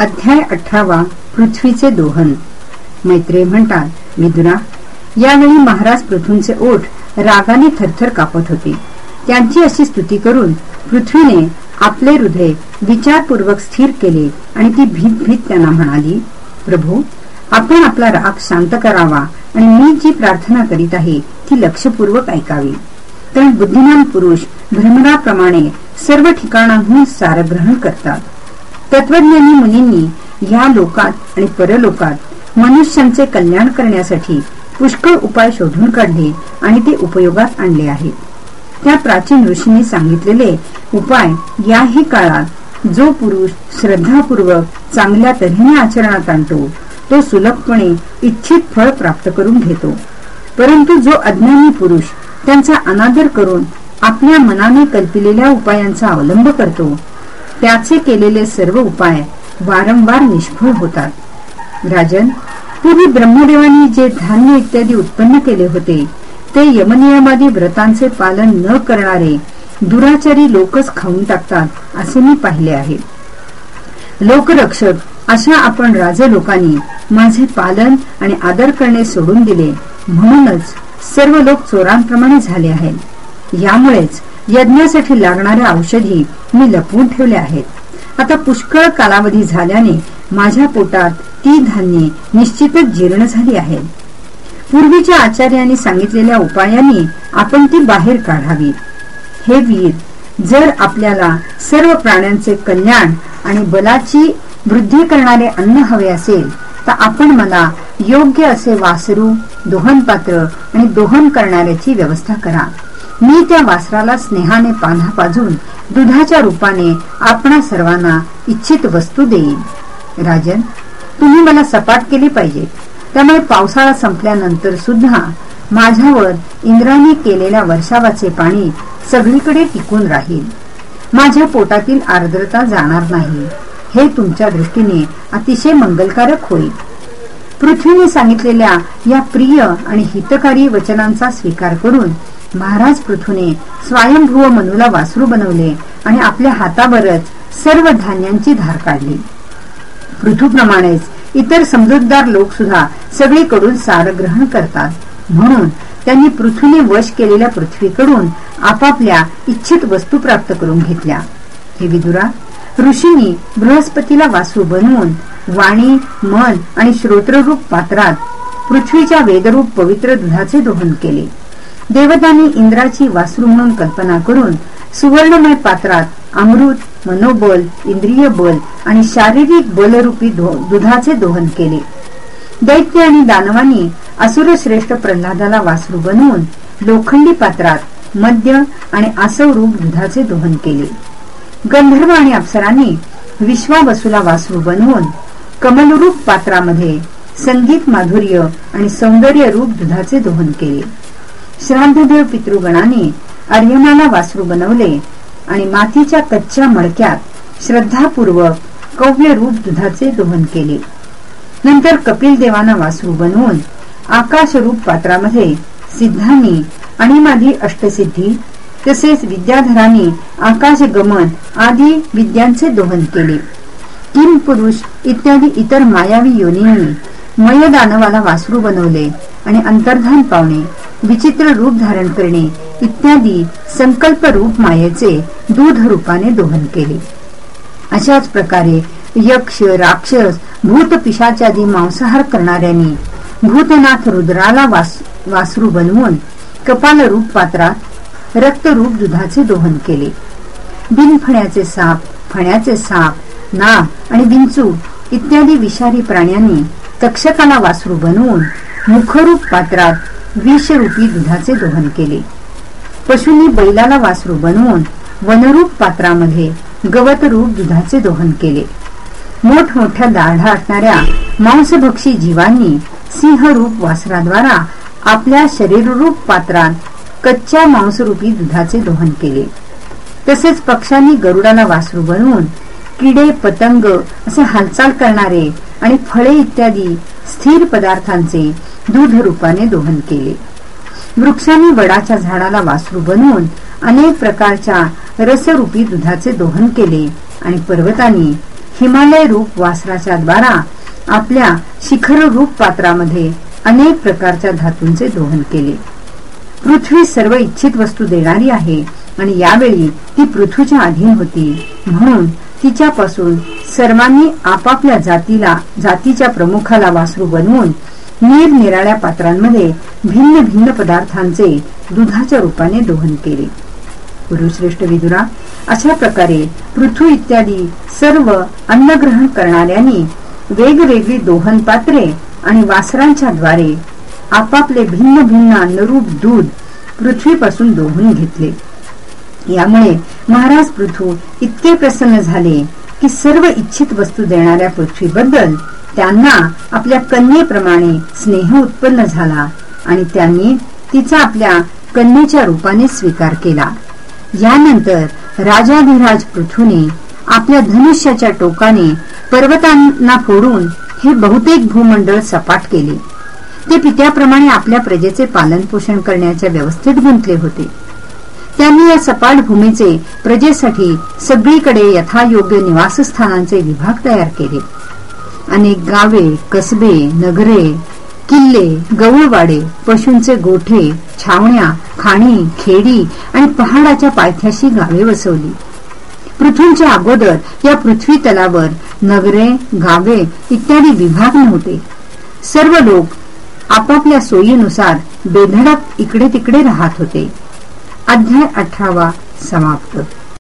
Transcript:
अध्याय अठरावा पृथ्वीचे दोहन. मैत्रे म्हणतात विदुरा यावेळी महाराज पृथ्वीचे ओठ रागाने थरथर कापत होते. त्यांची अशी स्तुती करून पृथ्वीने आपले हृदय विचारपूर्वक स्थिर केले आणि ती भीत भीत त्यांना म्हणाली प्रभू आपण आपला राग शांत करावा आणि मी जी प्रार्थना करीत आहे ती लक्षपूर्वक ऐकावी. कारण बुद्धिमान पुरुष भ्रमणाप्रमाणे सर्व ठिकाणांहून सारग्रहण करतात. तत्वज्ञानी मुनींनी ह्या लोकात आणि परलोकात मनुष्यांचे कल्याण करण्यासाठी पुष्कळ उपाय शोधून काढले आणि ते उपयोगात आणले आहेत. त्या प्राचीन ऋषींनी सांगितलेले उपाय याही काळात जो पुरुष श्रद्धापूर्वक चांगल्या तऱ्हेने आचरणात आणतो तो सुलभपणे इच्छित फळ प्राप्त करून घेतो. परंतु जो अज्ञानी पुरुष त्यांचा अनादर करून आपल्या मनाने कल्पिलेल्या उपायांचा अवलंब करतो त्याचे केलेले सर्व उपाय वारंवार निष्फळ होतात. राजन पूर्वी ब्रह्मदेवानी जे धान्य इत्यादी उत्पन्न केले होते ते यमनियमादी व्रतांचे पालन न करणारे दुराचारी लोकच खाऊन टाकतात असे मी पाहिले आहे. लोकरक्षक अशा आपण राज लोकांनी माझे पालन आणि आदर करणे सोडून दिले म्हणूनच सर्व लोक चोरांप्रमाणे झाले आहेत. यामुळेच यज्ञासाठी लागणाऱ्या औषधी मी लपवून ठेवले आहेत. आता पुष्कळ कालावधी झाल्याने माझ्या पोटात ती धान्ये निश्चितच जीर्ण झाली आहेत. पूर्वीच्या आचार्यांनी सांगितलेल्या उपायांनी आपण ती बाहेर काढावी. हे वीर जर आपल्याला सर्व प्राण्यांचे कल्याण आणि बलाची वृद्धी करणारे अन्न हवे असेल तर आपण मला योग्य असे वासरू दोहन पात्र आणि दोहन करणाऱ्याची व्यवस्था करा. मी त्या वासराला स्नेहाने पान्हा पाजून दुधाच्या रूपाने आपणा सर्वांना इच्छित वस्तू देईन. राजन तुम्ही मला सपाट केली पाहिजे. त्यामुळे पावसाळा संपल्यानंतर सुद्धा माझ्यावर इंद्राने केलेल्या वर्षावाचे पाणी सगळीकडे टिकून राहील. माझ्या पोटातील आर्द्रता जाणार नाही. हे तुमच्या दृष्टीने अतिशय मंगलकारक होईल. पृथ्वीने सांगितलेल्या या प्रिय आणि हितकारी वचनांचा स्वीकार करून महाराज पृथ्वीने स्वयंभूव मनूला वासरू बनवले आणि आपल्या हातावरच सर्व धान्यांची धार काढली. पृथ्वीप्रमाणेच इतर समजूतदार लोक सुद्धा सगळीकडून सार ग्रहण करतात. म्हणून त्यांनी पृथ्वीने वश केलेल्या पृथ्वीकडून आपापल्या इच्छित वस्तू प्राप्त करून घेतल्या. हे विदुरा ऋषींनी बृहस्पतीला वासू बनवून वाणी मन आणि श्रोत्ररूप पात्रात पृथ्वीच्या वेदरूप पवित्र दुधाचे दोहन केले. देवतांनी इंद्राची वासरू म्हणून कल्पना करून सुवर्णमय पात्रात अमृत मनोबल इंद्रिय बल आणि शारीरिक बलरूपी दुधाचे दोहन केले. दैत्य आणि दानवानी असुरश्रेष्ठ प्रल्हादाला वासरू बनवून लोखंडी पात्रात मद्य आणि आसव रूप दुधाचे दोहन केले. गंधर्व आणि अप्सरांनी विश्वावसूला वासरू बनवून कमलरूप पात्रामध्ये संगीत माधुर्य आणि सौंदर्य रूप दुधाचे दोहन केले. श्राद्धदेव पितृगणाने अर्यमाला वासरू बनवले आणि मातीच्या कच्च्या मडक्यात श्रद्धापूर्वक कव्य रूप दुधाचे दोहन केले. नंतर कपिल देवाना वासरू बनवून आकाश रूप पात्रामध्ये सिद्धांनी आणि माझी अष्टसिद्धी तसेच विद्याधरांनी आकाश गमन आदी विद्यांचे दोहन केले. किम पुरुष इत्यादी इतर मायावी योनींनी मयदानवाला वासरू बनवले आणि अंतर्धान पावणे. विचित्र रूप धारण करणे इत्यादी संकल्प रूप मायेचे दूध रूपाने दोहन केले. अशाच प्रकारे यक्ष राक्षस भूत पिशाचादी मांसाहार करणाऱ्यांनी भूतनाथ रुद्राला वास, वासरू बनवून कपाल रूप पात्रात रक्तरूप दुधाचे दोहन केले. बिनफण्याचे साप फण्याचे साप नाग आणि विंचू इत्यादी विषारी प्राण्यांनी तक्षकाला वासरू बनवून मुखरूप पात्रात विषरूपी दुधाचे दोहन केले. पशूंनी बैलाला वासरू बनवून वनरूप पात्रामध्ये गवतरूप दुधाचे दोहन केले. मोठमोठ्या दाढा असणाऱ्या मांसभक्षी जीवांनी सिंहरूप वासराद्वारा आपल्या शरीररूप पात्रात कच्च्या मांसरूपी दुधाचे दोहन केले. तसेच पक्षांनी गरुडाला वासरू बनवून किडे पतंग असे हालचाल करणारे आणि फळे इत्यादी स्थिर पदार्थांचे दूध रूपाने दोहन केले. वृक्षांनी वडाच्या झाडाला वासरू बनवून अनेक प्रकारच्या रसरूपी दुधाचे दोहन केले आणि पर्वतांनी हिमालय रूप वासराच्या द्वारा आपल्या शिखर रूप पात्रामध्ये अनेक प्रकारच्या धातूंचे दोहन केले. पृथ्वी सर्व इच्छित वस्तू देणारी आहे आणि यावेळी ती पृथ्वीच्या अधीन होती. म्हणून तिच्यापासून सर्वांनी आपापल्या जातीला जातीच्या प्रमुखाला वासरू बनवून निरनिराळ्या पात्रांमध्ये भिन्न भिन्न पदार्थांचे दुधाच्या रूपाने दोहन केले. गुरुश्रेष्ठ विदुरा अशा प्रकारे पृथ्वी इत्यादी सर्व अन्नग्रहण करणाऱ्यांनी वेगवेगळी दोहन पात्रे आणि वासरांच्या द्वारे आपापले भिन्न भिन्न अन्नरूप दूध पृथ्वीपासून दोहून घेतले. यामुळे महाराज पृथ्वी इतके प्रसन्न झाले की सर्व इच्छित वस्तू देणाऱ्या पृथ्वीबद्दल त्यांना आपल्या कन्येप्रमाणे स्नेह उत्पन्न झाला आणि त्यांनी तिचा आपल्या कन्येच्या रूपाने स्वीकार केला. यानंतर राजाधिराज पृथ्वीने आपल्या धनुष्याच्या टोकाने पर्वतांना फोडून हे बहुतेक भूमंडळ सपाट केले. ते पित्याप्रमाणे आपल्या प्रजेचे पालन पोषण करण्याच्या व्यवस्थेत गुंतले होते. त्यांनी या सपाट भूमीचे प्रजेसाठी सगळीकडे यथायोग्य निवासस्थानांचे विभाग तयार केले. अनेक गावे कसबे नगरे किल्ले गवळवाडे पशूंचे गोठे छावण्या खाणी खेडी आणि पहाडाच्या पायथ्याशी गावे वसवली. पृथ्वीच्या अगोदर या पृथ्वी तलावर नगरे गावे इत्यादी विभाग नव्हते. सर्व लोक आपापल्या सोयीनुसार बेधडक इकडे तिकडे राहत होते. अध्याय अठरावा समाप्त.